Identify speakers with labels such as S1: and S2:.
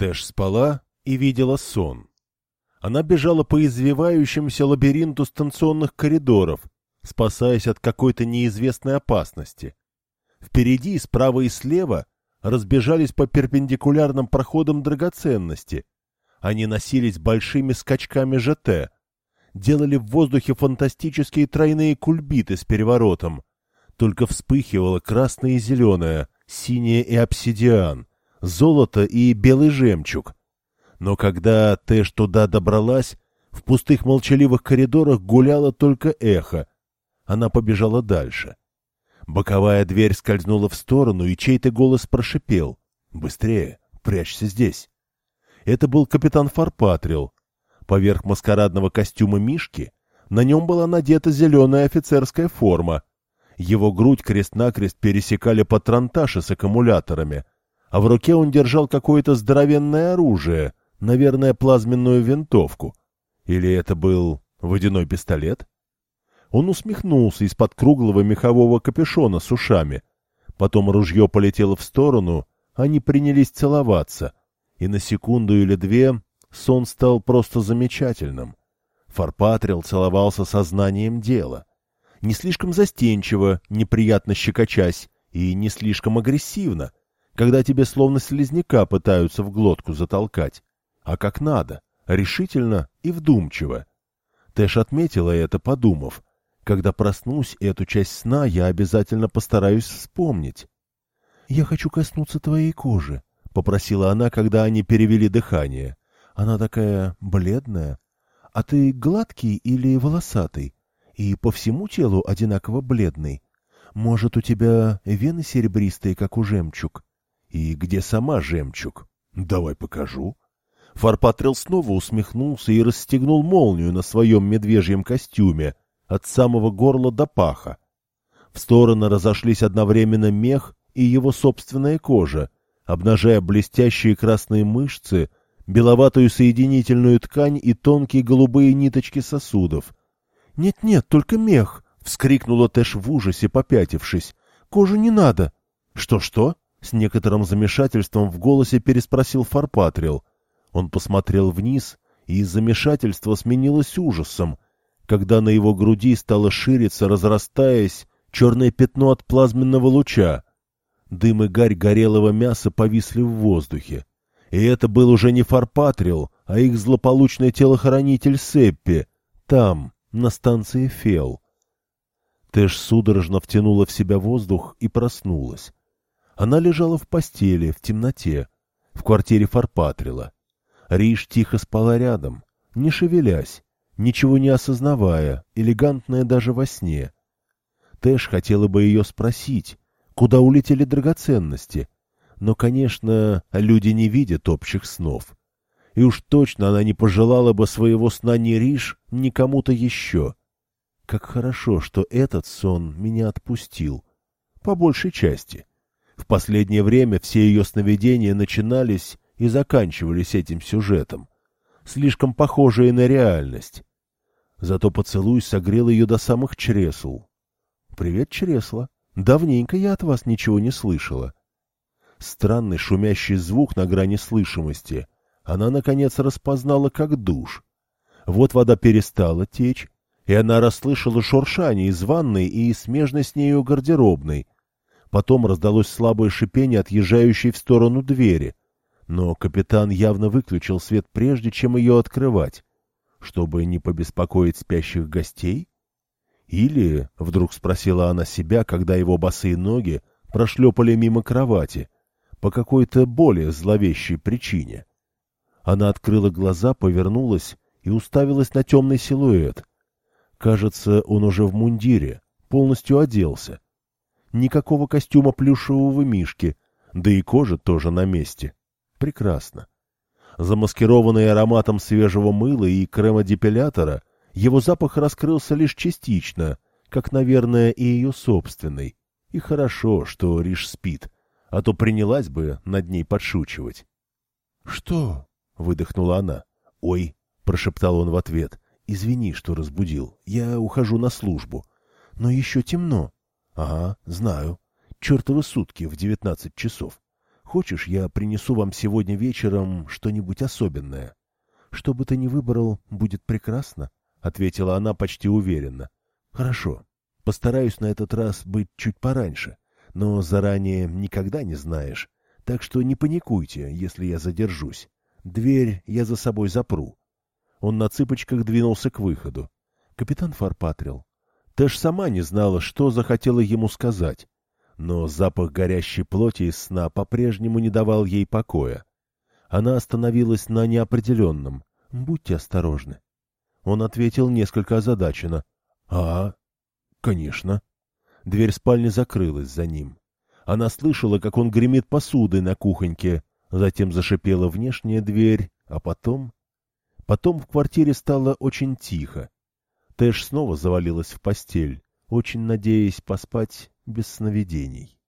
S1: Тэш спала и видела сон. Она бежала по извивающемуся лабиринту станционных коридоров, спасаясь от какой-то неизвестной опасности. Впереди, справа и слева разбежались по перпендикулярным проходам драгоценности. Они носились большими скачками ЖТ, делали в воздухе фантастические тройные кульбиты с переворотом. Только вспыхивало красное и зеленое, синее и обсидиан, золото и белый жемчуг. Но когда Тэш туда добралась, в пустых молчаливых коридорах гуляло только эхо. Она побежала дальше. Боковая дверь скользнула в сторону, и чей-то голос прошипел. «Быстрее! Прячься здесь!» Это был капитан Фарпатрил. Поверх маскарадного костюма Мишки на нем была надета зеленая офицерская форма. Его грудь крест-накрест пересекали патронташи с аккумуляторами, а в руке он держал какое-то здоровенное оружие, наверное, плазменную винтовку. Или это был водяной пистолет? Он усмехнулся из-под круглого мехового капюшона с ушами. Потом ружье полетело в сторону, они принялись целоваться. И на секунду или две сон стал просто замечательным. Фарпатрил целовался сознанием дела. Не слишком застенчиво, неприятно щекочась, и не слишком агрессивно, когда тебе словно слизняка пытаются в глотку затолкать, а как надо, решительно и вдумчиво. Тэш отметила это, подумав — когда проснусь, эту часть сна я обязательно постараюсь вспомнить. — Я хочу коснуться твоей кожи, — попросила она, когда они перевели дыхание. Она такая бледная. А ты гладкий или волосатый? И по всему телу одинаково бледный. Может, у тебя вены серебристые, как у жемчуг? И где сама жемчуг? Давай покажу. Фарпатрил снова усмехнулся и расстегнул молнию на своем медвежьем костюме, от самого горла до паха. В стороны разошлись одновременно мех и его собственная кожа, обнажая блестящие красные мышцы, беловатую соединительную ткань и тонкие голубые ниточки сосудов. «Нет-нет, только мех!» — вскрикнула Тэш в ужасе, попятившись. «Кожу не надо!» «Что-что?» — с некоторым замешательством в голосе переспросил Фарпатрил. Он посмотрел вниз, и из замешательства сменилось ужасом — когда на его груди стало шириться, разрастаясь, черное пятно от плазменного луча. Дым и гарь горелого мяса повисли в воздухе. И это был уже не Фарпатрил, а их злополучный телохранитель Сеппи, там, на станции Фел. Тэш судорожно втянула в себя воздух и проснулась. Она лежала в постели, в темноте, в квартире Фарпатрила. Риш тихо спала рядом, не шевелясь, ничего не осознавая, элегантная даже во сне. Тэш хотела бы ее спросить, куда улетели драгоценности, но, конечно, люди не видят общих снов. И уж точно она не пожелала бы своего сна ни Риш, ни кому-то еще. Как хорошо, что этот сон меня отпустил. По большей части. В последнее время все ее сновидения начинались и заканчивались этим сюжетом, слишком похожие на реальность. Зато поцелуй согрел ее до самых чресл. — Привет, чресла. Давненько я от вас ничего не слышала. Странный шумящий звук на грани слышимости она, наконец, распознала как душ. Вот вода перестала течь, и она расслышала шуршание из ванной и смежной с нею гардеробной. Потом раздалось слабое шипение, отъезжающей в сторону двери. Но капитан явно выключил свет прежде, чем ее открывать чтобы не побеспокоить спящих гостей? Или, — вдруг спросила она себя, когда его босые ноги прошлепали мимо кровати, по какой-то более зловещей причине. Она открыла глаза, повернулась и уставилась на темный силуэт. Кажется, он уже в мундире, полностью оделся. Никакого костюма плюшевого мишки, да и кожа тоже на месте. Прекрасно. Замаскированный ароматом свежего мыла и крема-депилятора, его запах раскрылся лишь частично, как, наверное, и ее собственный. И хорошо, что Риш спит, а то принялась бы над ней подшучивать. — Что? — выдохнула она. — Ой, — прошептал он в ответ, — извини, что разбудил. Я ухожу на службу. Но еще темно. — Ага, знаю. Чертовы сутки в девятнадцать часов. Хочешь, я принесу вам сегодня вечером что-нибудь особенное? Что бы ты ни выбрал, будет прекрасно, — ответила она почти уверенно. — Хорошо. Постараюсь на этот раз быть чуть пораньше, но заранее никогда не знаешь, так что не паникуйте, если я задержусь. Дверь я за собой запру. Он на цыпочках двинулся к выходу. Капитан Фарпатрил. Тэш сама не знала, что захотела ему сказать, но запах горящей плоти из сна по-прежнему не давал ей покоя. Она остановилась на неопределенном. «Будьте осторожны». Он ответил несколько озадаченно. «А, конечно». Дверь спальни закрылась за ним. Она слышала, как он гремит посудой на кухоньке, затем зашипела внешняя дверь, а потом... Потом в квартире стало очень тихо. Тэш снова завалилась в постель, очень надеясь поспать без сновидений.